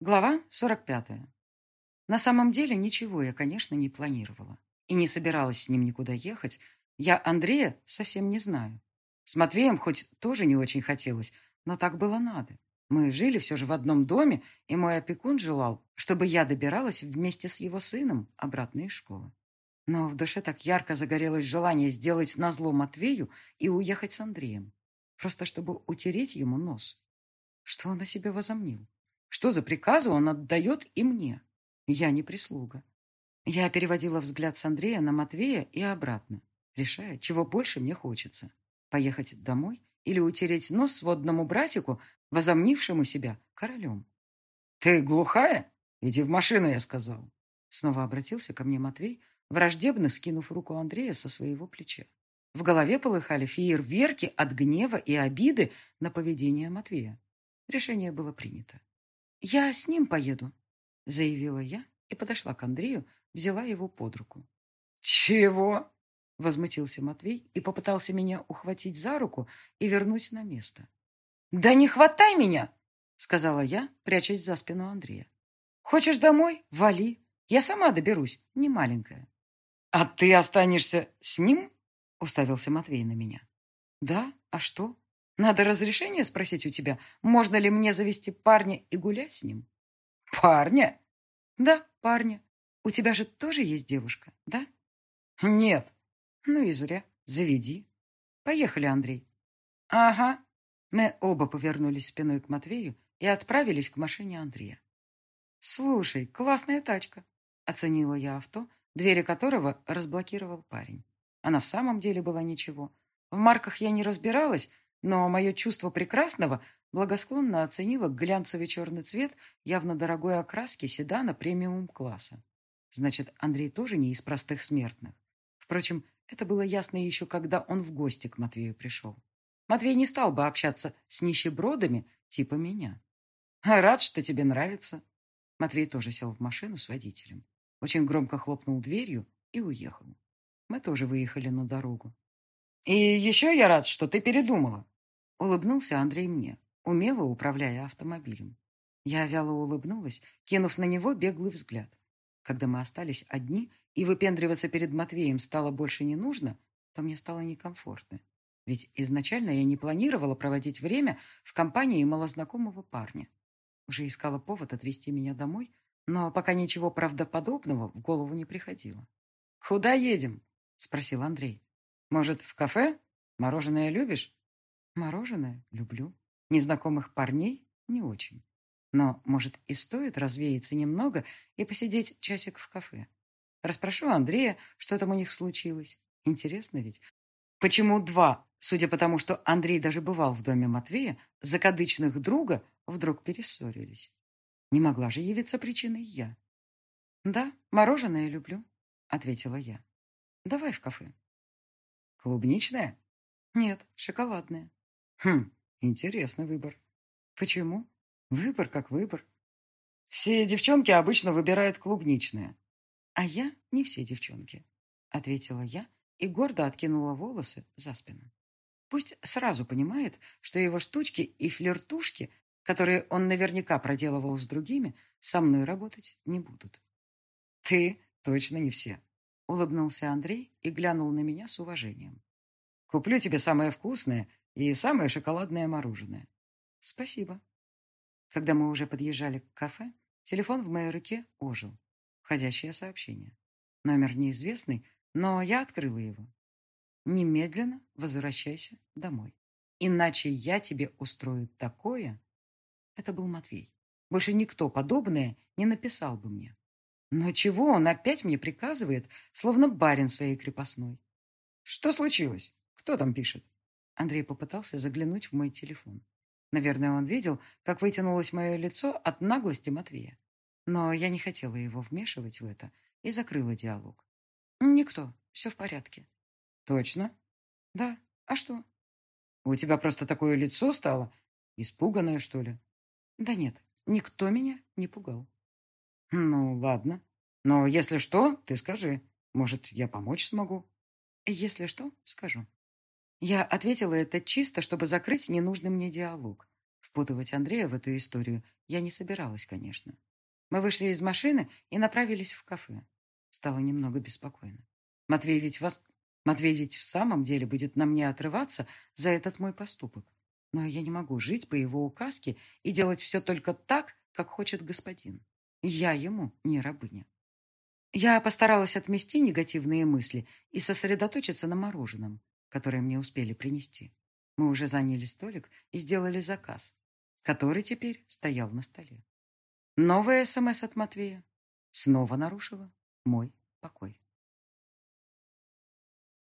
Глава 45. На самом деле ничего я, конечно, не планировала. И не собиралась с ним никуда ехать. Я Андрея совсем не знаю. С Матвеем хоть тоже не очень хотелось, но так было надо. Мы жили все же в одном доме, и мой опекун желал, чтобы я добиралась вместе с его сыном обратно из школы. Но в душе так ярко загорелось желание сделать назло Матвею и уехать с Андреем. Просто чтобы утереть ему нос. Что он о себе возомнил? Что за приказы он отдает и мне? Я не прислуга. Я переводила взгляд с Андрея на Матвея и обратно, решая, чего больше мне хочется. Поехать домой или утереть нос сводному братику, возомнившему себя королем. «Ты глухая? Иди в машину, я сказал». Снова обратился ко мне Матвей, враждебно скинув руку Андрея со своего плеча. В голове полыхали фейерверки от гнева и обиды на поведение Матвея. Решение было принято. «Я с ним поеду», — заявила я и подошла к Андрею, взяла его под руку. «Чего?» — возмутился Матвей и попытался меня ухватить за руку и вернуть на место. «Да не хватай меня!» — сказала я, прячась за спину Андрея. «Хочешь домой? Вали. Я сама доберусь, не маленькая». «А ты останешься с ним?» — уставился Матвей на меня. «Да? А что? Надо разрешение спросить у тебя, можно ли мне завести парня и гулять с ним?» «Парня?» «Да, парня. У тебя же тоже есть девушка, да?» «Нет». «Ну и зря. Заведи. Поехали, Андрей». «Ага». Мы оба повернулись спиной к Матвею и отправились к машине Андрея. «Слушай, классная тачка», — оценила я авто, двери которого разблокировал парень. Она в самом деле была ничего. В марках я не разбиралась, но мое чувство прекрасного благосклонно оценило глянцевый черный цвет явно дорогой окраски седана премиум-класса. Значит, Андрей тоже не из простых смертных. Впрочем, это было ясно еще, когда он в гости к Матвею пришел. Матвей не стал бы общаться с нищебродами типа меня. «Рад, что тебе нравится». Матвей тоже сел в машину с водителем очень громко хлопнул дверью и уехал. Мы тоже выехали на дорогу. «И еще я рад, что ты передумала», — улыбнулся Андрей мне, умело управляя автомобилем. Я вяло улыбнулась, кинув на него беглый взгляд. Когда мы остались одни, и выпендриваться перед Матвеем стало больше не нужно, то мне стало некомфортно. Ведь изначально я не планировала проводить время в компании малознакомого парня. Уже искала повод отвезти меня домой, но пока ничего правдоподобного в голову не приходило. «Куда едем?» — спросил Андрей. «Может, в кафе? Мороженое любишь?» «Мороженое люблю. Незнакомых парней не очень. Но, может, и стоит развеяться немного и посидеть часик в кафе. Расспрошу Андрея, что там у них случилось. Интересно ведь, почему два, судя по тому, что Андрей даже бывал в доме Матвея, закадычных друга вдруг перессорились?» Не могла же явиться причиной я. «Да, мороженое люблю», — ответила я. «Давай в кафе». «Клубничное?» «Нет, шоколадное». «Хм, интересный выбор». «Почему? Выбор как выбор». «Все девчонки обычно выбирают клубничное». «А я не все девчонки», — ответила я и гордо откинула волосы за спину. Пусть сразу понимает, что его штучки и флиртушки которые он наверняка проделывал с другими, со мной работать не будут. «Ты точно не все», — улыбнулся Андрей и глянул на меня с уважением. «Куплю тебе самое вкусное и самое шоколадное мороженое». «Спасибо». Когда мы уже подъезжали к кафе, телефон в моей руке ожил. Входящее сообщение. Номер неизвестный, но я открыла его. «Немедленно возвращайся домой. Иначе я тебе устрою такое...» Это был Матвей. Больше никто подобное не написал бы мне. Но чего он опять мне приказывает, словно барин своей крепостной? Что случилось? Кто там пишет? Андрей попытался заглянуть в мой телефон. Наверное, он видел, как вытянулось мое лицо от наглости Матвея. Но я не хотела его вмешивать в это и закрыла диалог. Никто, все в порядке. Точно? Да. А что? У тебя просто такое лицо стало? Испуганное, что ли? Да нет, никто меня не пугал. Ну, ладно. Но если что, ты скажи. Может, я помочь смогу? Если что, скажу. Я ответила это чисто, чтобы закрыть ненужный мне диалог. Впутывать Андрея в эту историю я не собиралась, конечно. Мы вышли из машины и направились в кафе. Стало немного беспокойно. Матвей ведь, вас... Матвей ведь в самом деле будет на мне отрываться за этот мой поступок. Но я не могу жить по его указке и делать все только так, как хочет господин. Я ему не рабыня. Я постаралась отмести негативные мысли и сосредоточиться на мороженом, которое мне успели принести. Мы уже заняли столик и сделали заказ, который теперь стоял на столе. Новая СМС от Матвея снова нарушила мой покой.